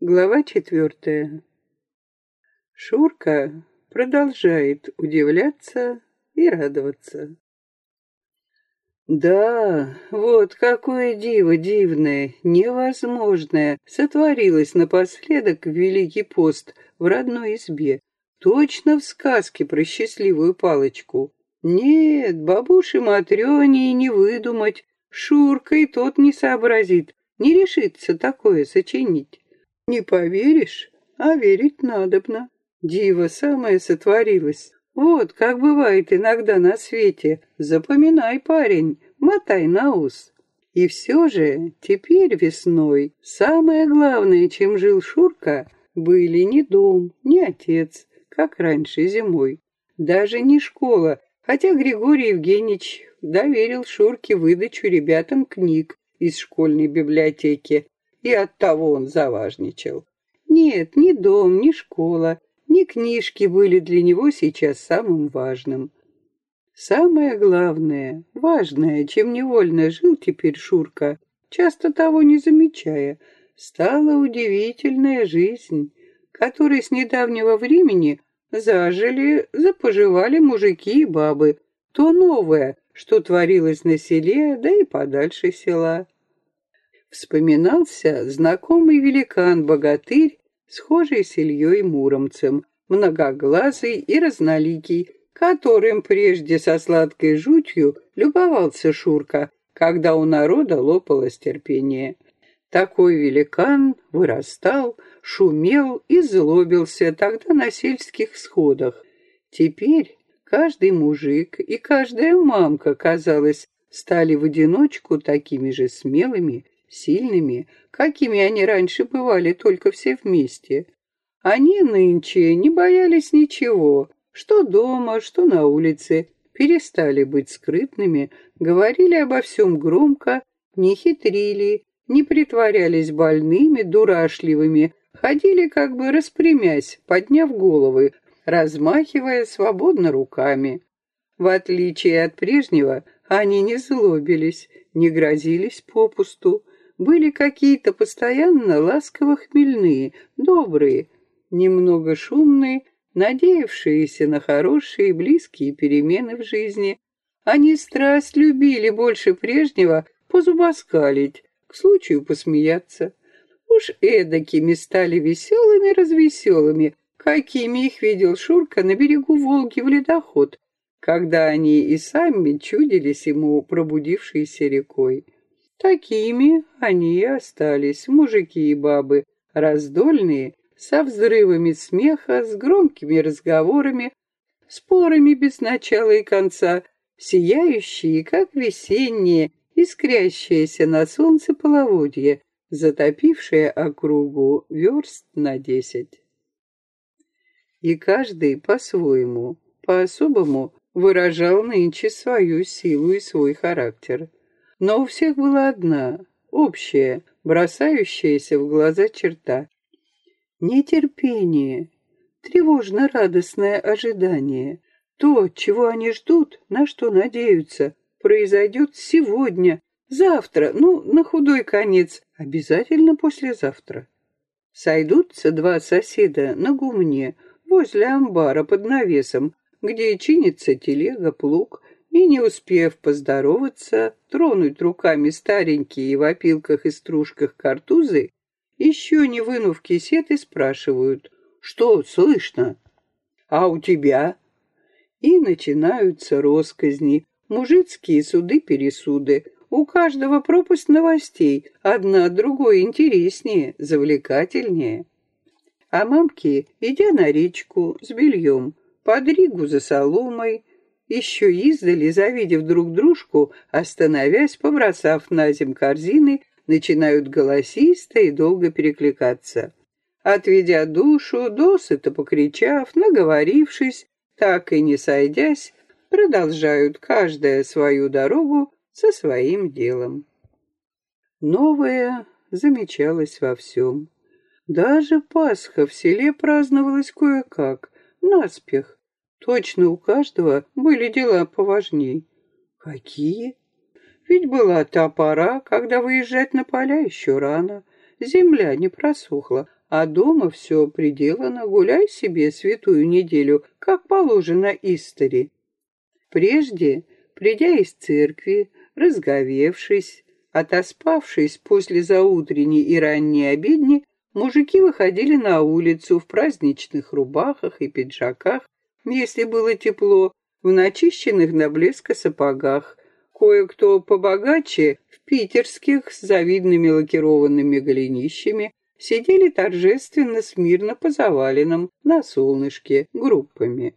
Глава четвертая. Шурка продолжает удивляться и радоваться. Да, вот какое диво дивное, невозможное сотворилось напоследок в Великий пост в родной избе. Точно в сказке про счастливую палочку. Нет, бабуши Матрёне и не выдумать. Шурка и тот не сообразит, не решится такое сочинить. Не поверишь, а верить надобно. Диво самое сотворилось. Вот как бывает иногда на свете. Запоминай, парень, мотай на ус. И все же теперь весной самое главное, чем жил Шурка, были не дом, не отец, как раньше зимой. Даже не школа, хотя Григорий Евгеньевич доверил Шурке выдачу ребятам книг из школьной библиотеки, и оттого он заважничал. Нет, ни дом, ни школа, ни книжки были для него сейчас самым важным. Самое главное, важное, чем невольно жил теперь Шурка, часто того не замечая, стала удивительная жизнь, которой с недавнего времени зажили, запоживали мужики и бабы, то новое, что творилось на селе, да и подальше села вспоминался знакомый великан-богатырь, схожий с Ильей Муромцем, многоглазый и разноликий, которым прежде со сладкой жутью любовался Шурка, когда у народа лопалось терпение. Такой великан вырастал, шумел и злобился тогда на сельских сходах. Теперь каждый мужик и каждая мамка, казалось, стали в одиночку такими же смелыми сильными, какими они раньше бывали только все вместе. Они нынче не боялись ничего, что дома, что на улице, перестали быть скрытными, говорили обо всем громко, не хитрили, не притворялись больными, дурашливыми, ходили как бы распрямясь, подняв головы, размахивая свободно руками. В отличие от прежнего, они не злобились, не грозились попусту, были какие-то постоянно ласково-хмельные, добрые, немного шумные, надеявшиеся на хорошие близкие перемены в жизни. Они страсть любили больше прежнего позубоскалить, к случаю посмеяться. Уж эдакими стали веселыми-развеселыми, какими их видел Шурка на берегу Волги в ледоход, когда они и сами чудились ему пробудившейся рекой. Такими они и остались, мужики и бабы, раздольные, со взрывами смеха, с громкими разговорами, спорами без начала и конца, сияющие, как весеннее, искрящееся на солнце половодье, затопившее округу верст на десять. И каждый по-своему, по-особому выражал нынче свою силу и свой характер. Но у всех была одна, общая, бросающаяся в глаза черта. Нетерпение, тревожно-радостное ожидание. То, чего они ждут, на что надеются, произойдет сегодня, завтра, ну, на худой конец, обязательно послезавтра. Сойдутся два соседа на гумне, возле амбара под навесом, где чинится телега, плуг, и, не успев поздороваться, тронуть руками старенькие в опилках и стружках картузы, еще не вынув кисеты, спрашивают, что слышно? А у тебя? И начинаются росказни, мужицкие суды-пересуды. У каждого пропасть новостей, одна другой интереснее, завлекательнее. А мамки, идя на речку с бельем, под Ригу за соломой, еще издали, завидев друг дружку, остановясь, побросав на земь корзины, начинают голосисто и долго перекликаться. Отведя душу, досыто покричав, наговорившись, так и не сойдясь, продолжают каждая свою дорогу со своим делом. Новое замечалось во всем. Даже Пасха в селе праздновалась кое-как, наспех, Точно у каждого были дела поважней. Какие? Ведь была та пора, когда выезжать на поля еще рано. Земля не просохла, а дома все приделано, гуляй себе святую неделю, как положено истори. Прежде, придя из церкви, разговевшись, отоспавшись после заутренней и ранней обедни, мужики выходили на улицу в праздничных рубахах и пиджаках, если было тепло, в начищенных до блеска сапогах, кое-кто побогаче в питерских с завидными лакированными голенищами, сидели торжественно смирно по заваленам на солнышке группами.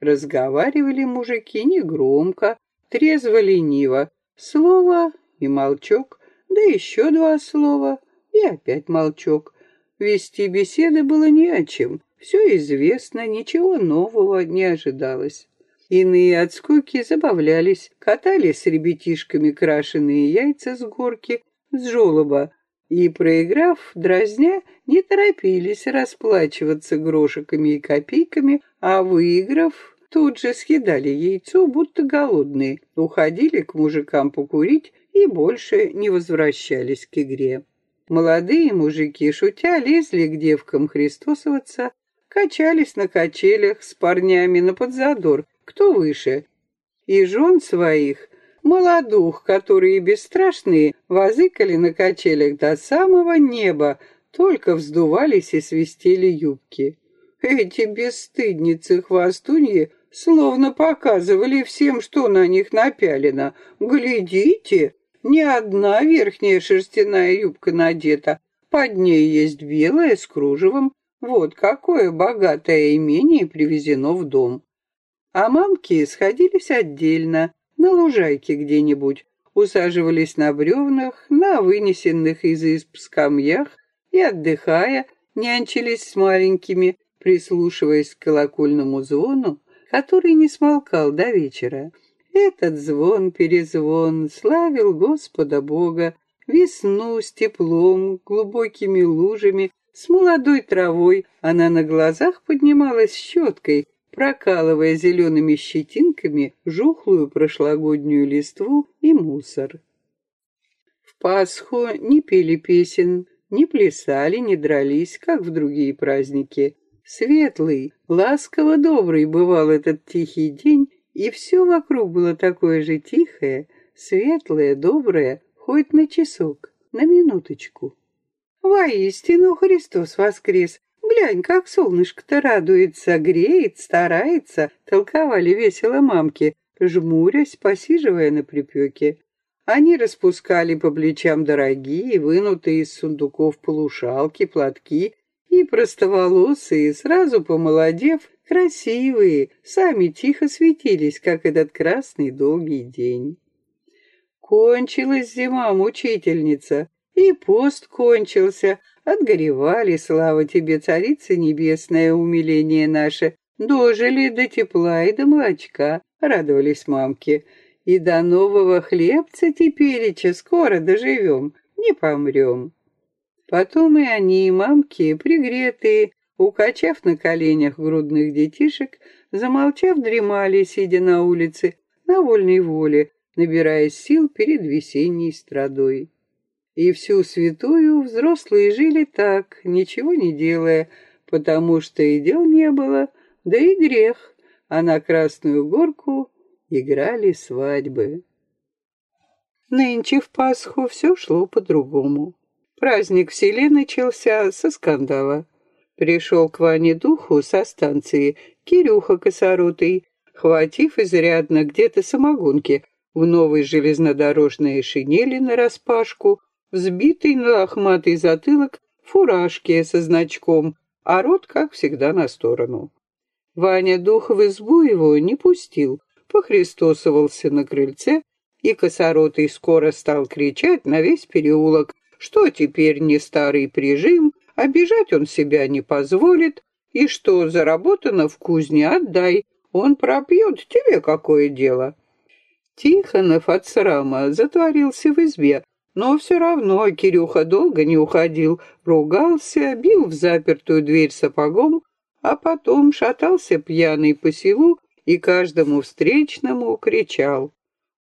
Разговаривали мужики негромко, трезво-лениво, слово и молчок, да еще два слова и опять молчок. Вести беседы было не о чем, все известно, ничего нового не ожидалось. Иные от скуки забавлялись, катали с ребятишками крашеные яйца с горки, с жолоба, и, проиграв, дразня, не торопились расплачиваться грошиками и копейками, а выиграв, тут же съедали яйцо, будто голодные, уходили к мужикам покурить и больше не возвращались к игре. Молодые мужики, шутя, лезли к девкам христосоваться, качались на качелях с парнями на подзадор, кто выше, и жен своих молодух, которые бесстрашные, возыкали на качелях до самого неба, только вздувались и свистели юбки. Эти бесстыдницы-хвостуньи словно показывали всем, что на них напялено. Глядите, ни одна верхняя шерстяная юбка надета, под ней есть белая с кружевом. Вот какое богатое имение привезено в дом. А мамки сходились отдельно, на лужайке где-нибудь, усаживались на бревнах, на вынесенных из изб скамьях и, отдыхая, нянчились с маленькими, прислушиваясь к колокольному звону, который не смолкал до вечера. Этот звон-перезвон славил Господа Бога, весну с теплом, глубокими лужами, с молодой травой она на глазах поднималась щеткой, прокалывая зелеными щетинками жухлую прошлогоднюю листву и мусор. В Пасху не пели песен, не плясали, не дрались, как в другие праздники. Светлый, ласково-добрый бывал этот тихий день, и все вокруг было такое же тихое, светлое, доброе, хоть на часок, на минуточку. Воистину Христос воскрес, Глянь, как солнышко-то радуется, греет, старается, толковали весело мамки, жмурясь, посиживая на припеке. Они распускали по плечам дорогие, вынутые из сундуков полушалки, платки, и простоволосые, сразу помолодев, красивые, сами тихо светились, как этот красный долгий день. Кончилась зима, мучительница, и пост кончился, Отгоревали, слава тебе, царица небесная, умиление наше. Дожили до тепла и до молочка, радовались мамки. И до нового хлебца тепереча скоро доживем, не помрем. Потом и они, мамки, пригретые, укачав на коленях грудных детишек, замолчав, дремали, сидя на улице, на вольной воле, набираясь сил перед весенней страдой. И всю святую взрослые жили так, ничего не делая, потому что и дел не было, да и грех, а на Красную Горку играли свадьбы. Нынче в Пасху все шло по-другому. Праздник в селе начался со скандала. Пришел к Ване Духу со станции Кирюха Косоротый, хватив изрядно где-то самогонки в новой железнодорожной шинели нараспашку, взбитый на лохматый затылок, фуражки со значком, а рот, как всегда, на сторону. Ваня дух в избу его не пустил, похристосовался на крыльце, и косоротый скоро стал кричать на весь переулок, что теперь не старый прижим, обижать он себя не позволит, и что заработано в кузне отдай, он пропьет, тебе какое дело. Тихонов от срама затворился в избе, но все равно Кирюха долго не уходил, ругался, бил в запертую дверь сапогом, а потом шатался пьяный по селу и каждому встречному кричал.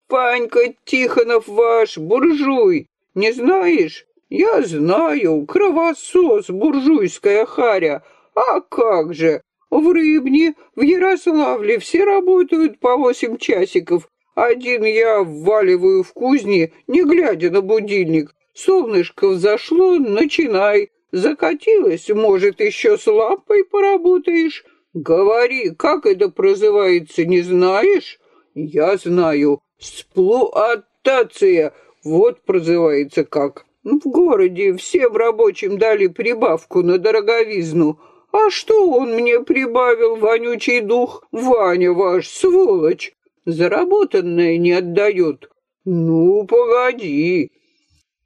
«Панька Тихонов ваш, буржуй! Не знаешь? Я знаю, кровосос, буржуйская харя. А как же? В Рыбне, в Ярославле все работают по восемь часиков. Один я вваливаю в кузни, не глядя на будильник. Солнышко взошло, начинай. Закатилось, может, еще с лампой поработаешь? Говори, как это прозывается, не знаешь? Я знаю. Сплуатация. Вот прозывается как. В городе всем рабочим дали прибавку на дороговизну. А что он мне прибавил, вонючий дух? Ваня ваш, сволочь. Заработанное не отдает. Ну, погоди.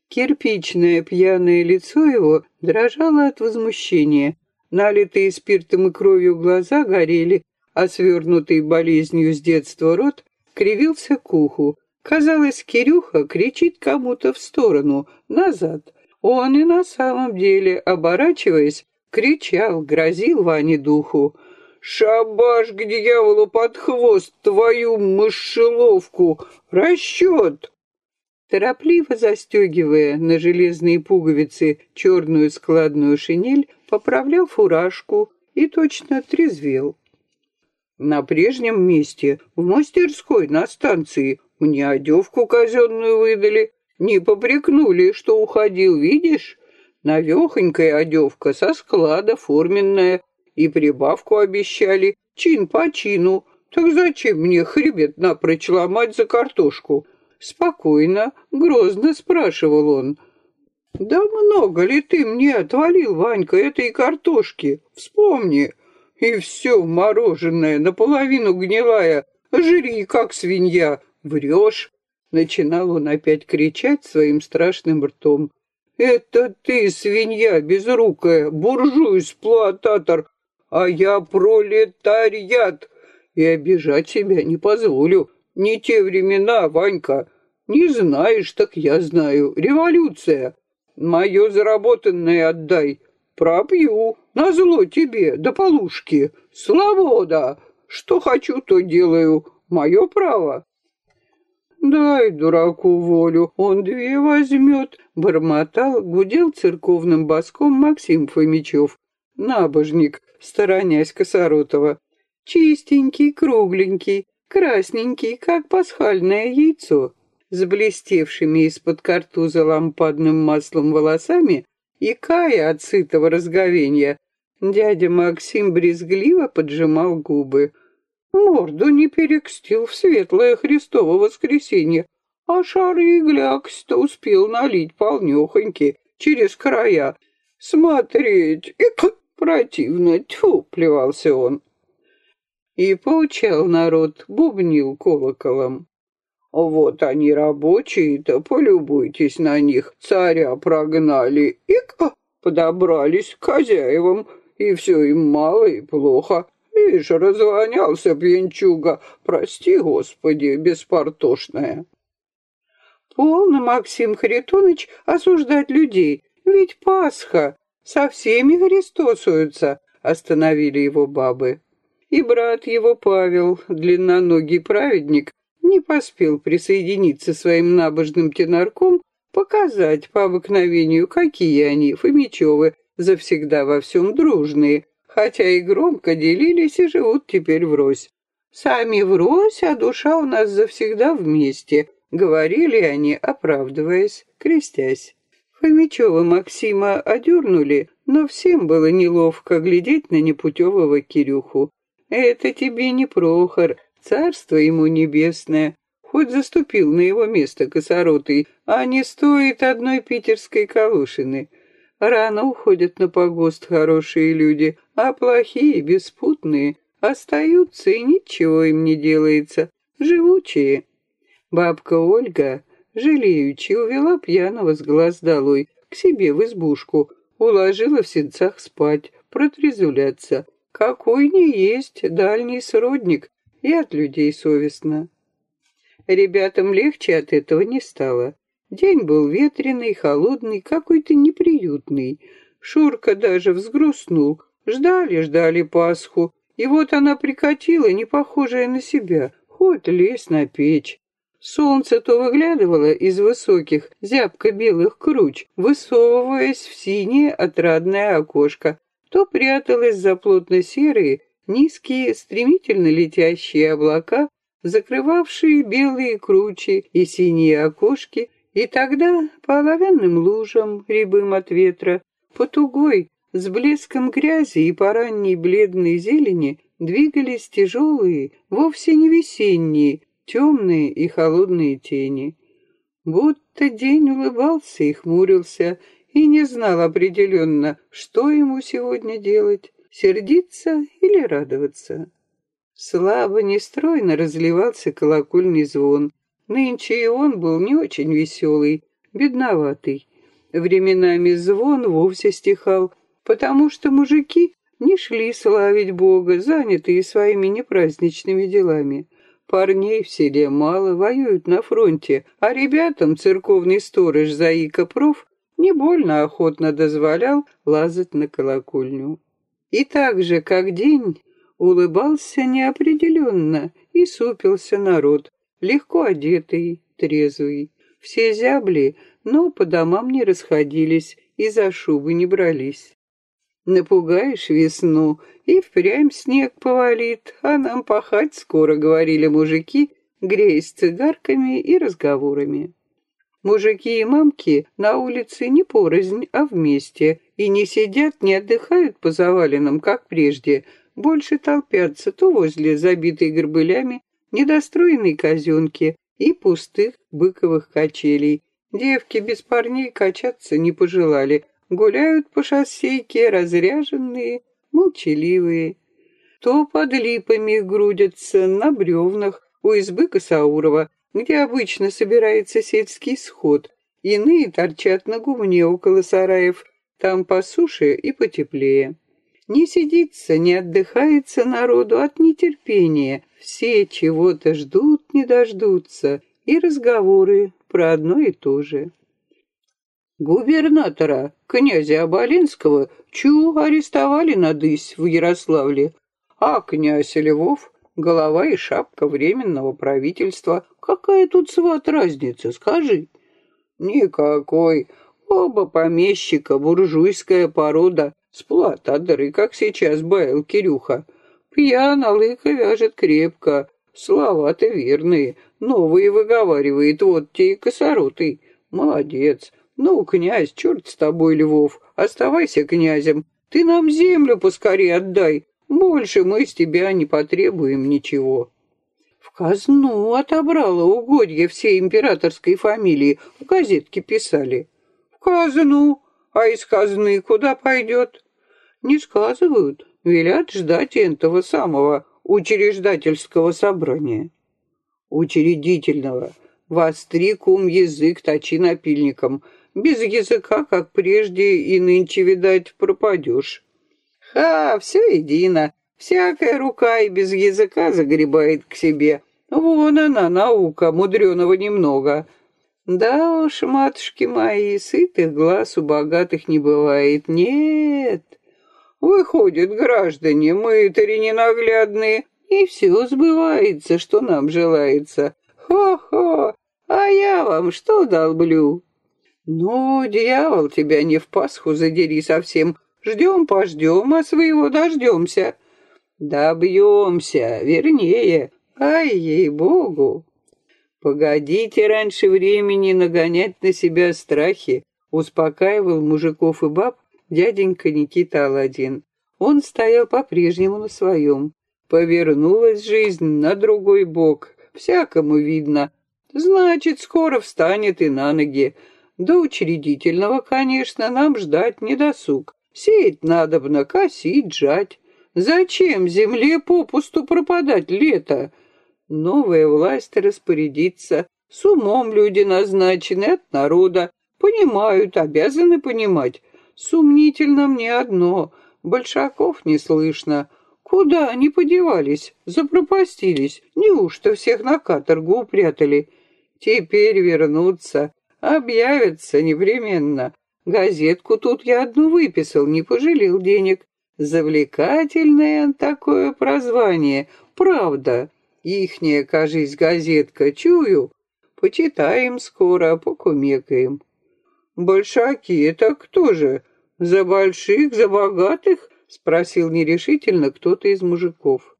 Кирпичное пьяное лицо его дрожало от возмущения. Налитые спиртом и кровью глаза горели, а свернутый болезнью с детства рот кривился к уху. Казалось, Кирюха кричит кому-то в сторону, назад. Он и на самом деле, оборачиваясь, кричал, грозил Ване духу. «Шабаш к дьяволу под хвост, твою мышеловку! Расчет!» Торопливо застегивая на железные пуговицы черную складную шинель, поправлял фуражку и точно трезвел. На прежнем месте, в мастерской на станции, мне одевку казенную выдали. Не попрекнули, что уходил, видишь? Навехонькая одевка со склада, форменная. И прибавку обещали, чин по чину. Так зачем мне хребет напрочь ломать за картошку? Спокойно, грозно спрашивал он. «Да много ли ты мне отвалил, Ванька, этой картошки? Вспомни. И все мороженое, наполовину гнилая. Жри, как свинья. Врешь!» Начинал он опять кричать своим страшным ртом. «Это ты, свинья безрукая, буржуй-сплуататор, а я пролетариат, и обижать себя не позволю. Не те времена, Ванька. Не знаешь, так я знаю. Революция. Мое заработанное отдай. Пропью. Назло тебе, до полушки. Свобода. Что хочу, то делаю. Мое право. «Дай дураку волю, он две возьмет», — бормотал, гудел церковным боском Максим Фомичев, набожник, сторонясь Косоротова. Чистенький, кругленький, красненький, как пасхальное яйцо, с блестевшими из-под картуза лампадным маслом волосами и кая от сытого разговения, дядя Максим брезгливо поджимал губы. Морду не перекстил в светлое Христово воскресенье, а шары и глякс-то успел налить полнёхоньки через края. Смотреть, и противно, тьфу, плевался он. И поучал народ, бубнил колоколом. Вот они рабочие-то, полюбуйтесь на них, царя прогнали и подобрались к хозяевам, и все им мало и плохо. Ишь, развонялся пьянчуга, прости, Господи, беспортошная. Полно, Максим Харитонович, осуждать людей, ведь Пасха, со всеми христосуются, остановили его бабы. И брат его Павел, длинноногий праведник, не поспел присоединиться своим набожным тенорком, показать по обыкновению, какие они, Фомичевы, завсегда во всем дружные, хотя и громко делились и живут теперь врозь. Сами врозь, а душа у нас завсегда вместе, говорили они, оправдываясь, крестясь. Фомичева Максима одернули, но всем было неловко глядеть на непутевого Кирюху. Это тебе не Прохор, царство ему небесное, хоть заступил на его место косоротый, а не стоит одной питерской калушины. Рано уходят на погост хорошие люди, а плохие, беспутные, остаются и ничего им не делается, живучие. Бабка Ольга, жалеючи, увела пьяного с глаз долой к себе в избушку, уложила в сенцах спать, протрезвляться. Какой не есть дальний сродник, и от людей совестно. Ребятам легче от этого не стало. День был ветреный, холодный, какой-то неприютный. Шурка даже взгрустнул. Ждали, ждали Пасху. И вот она прикатила, не похожая на себя. Хоть лезь на печь. Солнце то выглядывало из высоких, зябко-белых круч, высовываясь в синее отрадное окошко, то пряталось за плотно-серые, низкие, стремительно летящие облака, закрывавшие белые кручи и синие окошки, и тогда по оловянным лужам, рябым от ветра, по тугой, с блеском грязи и по ранней бледной зелени двигались тяжелые, вовсе не весенние, темные и холодные тени. Будто день улыбался и хмурился, и не знал определенно, что ему сегодня делать, сердиться или радоваться. Слабо, нестройно разливался колокольный звон. Нынче и он был не очень веселый, бедноватый. Временами звон вовсе стихал, потому что мужики не шли славить Бога, занятые своими непраздничными делами. Парней в селе мало, воюют на фронте, а ребятам церковный сторож Заика Проф не больно охотно дозволял лазать на колокольню. И так же, как день, улыбался неопределенно и супился народ, легко одетый, трезвый. Все зябли, но по домам не расходились и за шубы не брались. Напугаешь весну, и впрямь снег повалит, а нам пахать скоро, говорили мужики, греясь цигарками и разговорами. Мужики и мамки на улице не порознь, а вместе, и не сидят, не отдыхают по заваленным, как прежде, больше толпятся то возле забитой горбылями недостроенной казенки и пустых быковых качелей. Девки без парней качаться не пожелали, гуляют по шоссейке разряженные, молчаливые. То под липами грудятся на бревнах у избы Косаурова, где обычно собирается сельский сход. Иные торчат на гумне около сараев, там по суше и потеплее. Не сидится, не отдыхается народу от нетерпения. Все чего-то ждут, не дождутся. И разговоры про одно и то же. Губернатора, князя Оболинского, чу арестовали на дысь в Ярославле. А князь Львов — голова и шапка временного правительства. Какая тут сват разница, скажи? Никакой. Оба помещика, буржуйская порода, сплатадоры, как сейчас баял Кирюха. Пьян, алыка вяжет крепко, слова-то верные, новые выговаривает вот те и косоротый. Молодец. «Ну, князь, черт с тобой, Львов, оставайся князем. Ты нам землю поскорее отдай. Больше мы с тебя не потребуем ничего». В казну отобрала угодья всей императорской фамилии, в газетке писали. В казну, а из казны куда пойдет? Не сказывают, велят ждать этого самого учреждательского собрания. Учредительного. Востри кум язык точи напильником — без языка, как прежде, и нынче, видать, пропадешь. Ха, все едино. Всякая рука и без языка загребает к себе. Вон она, наука, мудреного немного. Да уж, матушки мои, сытых глаз у богатых не бывает. Нет. Выходят, граждане, мы-то ненаглядные, и все сбывается, что нам желается. Хо-хо, а я вам что долблю? «Ну, дьявол, тебя не в Пасху задери совсем. Ждем-пождем, а своего дождемся». «Добьемся, вернее. Ай, ей-богу!» «Погодите раньше времени нагонять на себя страхи», успокаивал мужиков и баб дяденька Никита Аладдин. Он стоял по-прежнему на своем. Повернулась жизнь на другой бок. Всякому видно. Значит, скоро встанет и на ноги. До учредительного, конечно, нам ждать не досуг. Сеять надобно, косить, жать. Зачем земле попусту пропадать лето? Новая власть распорядится. С умом люди назначены от народа. Понимают, обязаны понимать. Сумнительно мне одно. Большаков не слышно. Куда они подевались? Запропастились. Неужто всех на каторгу упрятали? Теперь вернуться. Объявятся непременно. Газетку тут я одну выписал, не пожалел денег. Завлекательное такое прозвание, правда. Ихняя, кажись, газетка, чую. Почитаем скоро, покумекаем. Большаки, это кто же? За больших, за богатых? Спросил нерешительно кто-то из мужиков.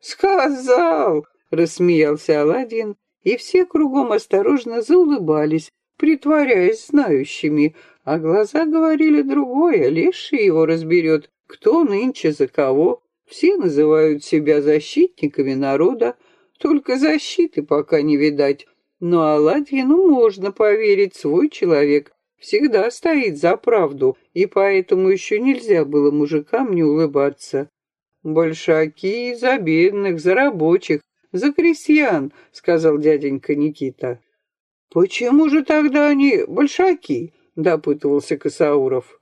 Сказал, рассмеялся Аладдин, и все кругом осторожно заулыбались, притворяясь знающими, а глаза говорили другое, леший его разберет, кто нынче за кого. Все называют себя защитниками народа, только защиты пока не видать. Но Аладдину можно поверить, свой человек всегда стоит за правду, и поэтому еще нельзя было мужикам не улыбаться. «Большаки за бедных, за рабочих, за крестьян», — сказал дяденька Никита. «Почему же тогда они большаки?» — допытывался Косауров.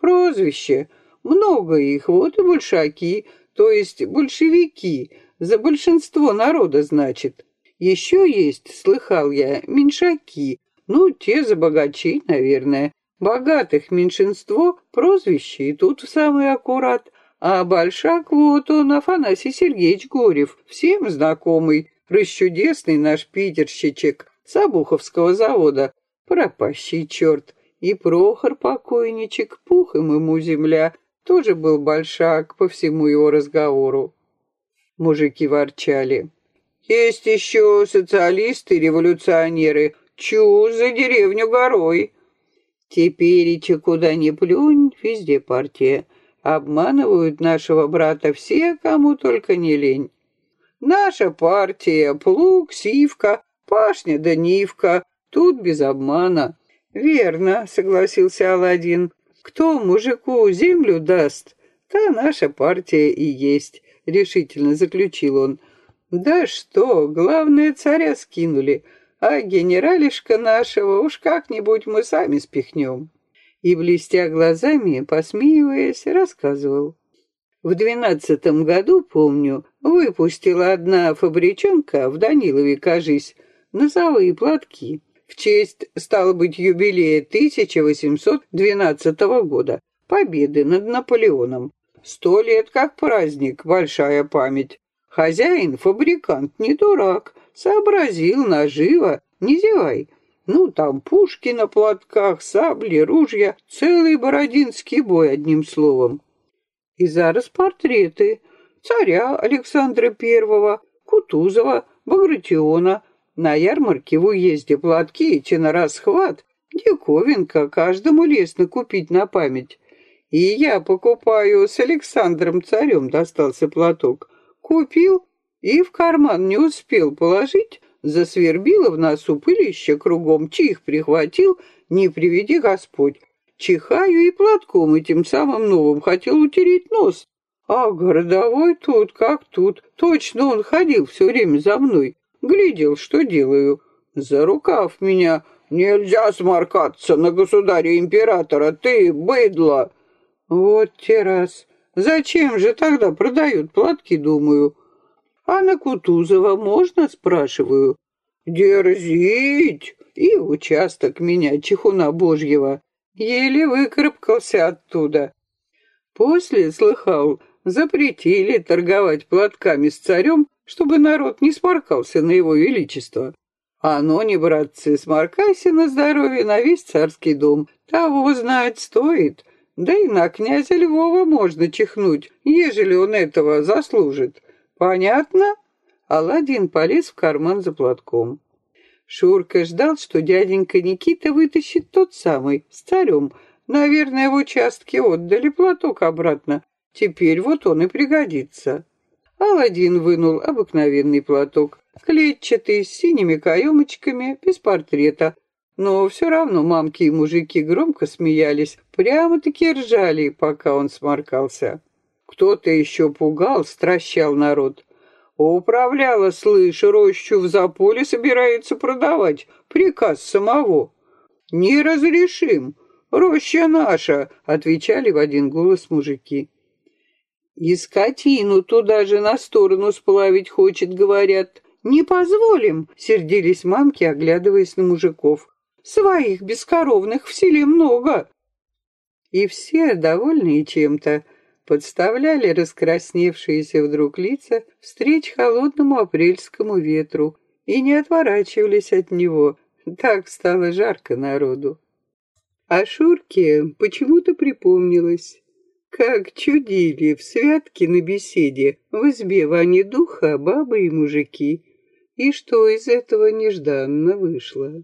«Прозвище. Много их, вот и большаки, то есть большевики, за большинство народа, значит. Еще есть, слыхал я, меньшаки, ну, те за богачей, наверное. Богатых меньшинство, прозвище, и тут в самый аккурат. А Большак, вот он, Афанасий Сергеевич Горев, всем знакомый, расчудесный наш питерщичек Сабуховского завода, пропащий черт. И Прохор покойничек, пухом ему земля, тоже был большак по всему его разговору. Мужики ворчали. Есть еще социалисты, революционеры. Чу за деревню горой. Теперь куда ни плюнь, везде партия. Обманывают нашего брата все, кому только не лень. Наша партия, плуг, сивка, пашня да нивка. Тут без обмана. Верно, согласился Аладдин. Кто мужику землю даст, та наша партия и есть, решительно заключил он. Да что, главное, царя скинули, а генералишка нашего уж как-нибудь мы сами спихнем. И, блестя глазами, посмеиваясь, рассказывал. В двенадцатом году, помню, выпустила одна фабричонка в Данилове, кажись, носовые платки в честь, стало быть, юбилея 1812 года, победы над Наполеоном. Сто лет как праздник, большая память. Хозяин, фабрикант, не дурак, сообразил наживо, не зевай. Ну, там пушки на платках, сабли, ружья, целый бородинский бой, одним словом. И зараз портреты царя Александра Первого, Кутузова, Багратиона, на ярмарке в уезде платки эти на расхват. Диковинка, каждому лестно купить на память. И я покупаю, с Александром царем достался платок. Купил и в карман не успел положить, засвербило в носу пылище кругом, чих прихватил, не приведи Господь. Чихаю и платком этим самым новым хотел утереть нос. А городовой тут как тут, точно он ходил все время за мной. Глядел, что делаю. За рукав меня. Нельзя сморкаться на государя-императора, ты быдло. Вот те раз. Зачем же тогда продают платки, думаю. А на Кутузова можно, спрашиваю. Дерзить! И участок меня, чехуна божьего. Еле выкарабкался оттуда. После, слыхал, запретили торговать платками с царем чтобы народ не сморкался на его величество. А ну не, братцы, сморкайся на здоровье на весь царский дом. Того знать стоит. Да и на князя Львова можно чихнуть, ежели он этого заслужит. Понятно?» Аладдин полез в карман за платком. Шурка ждал, что дяденька Никита вытащит тот самый, с царем. Наверное, в участке отдали платок обратно. Теперь вот он и пригодится. Аладдин вынул обыкновенный платок, клетчатый, с синими каемочками, без портрета. Но все равно мамки и мужики громко смеялись, прямо-таки ржали, пока он сморкался. Кто-то еще пугал, стращал народ. Управляла, слышь, рощу в заполе собирается продавать. Приказ самого. «Не разрешим. Роща наша», — отвечали в один голос мужики. И скотину туда же на сторону сплавить хочет, говорят. Не позволим, сердились мамки, оглядываясь на мужиков. Своих бескоровных в селе много. И все, довольные чем-то, подставляли раскрасневшиеся вдруг лица встреч холодному апрельскому ветру и не отворачивались от него. Так стало жарко народу. А Шурке почему-то припомнилось, как чудили в святке на беседе в избе Вани Духа бабы и мужики, и что из этого нежданно вышло.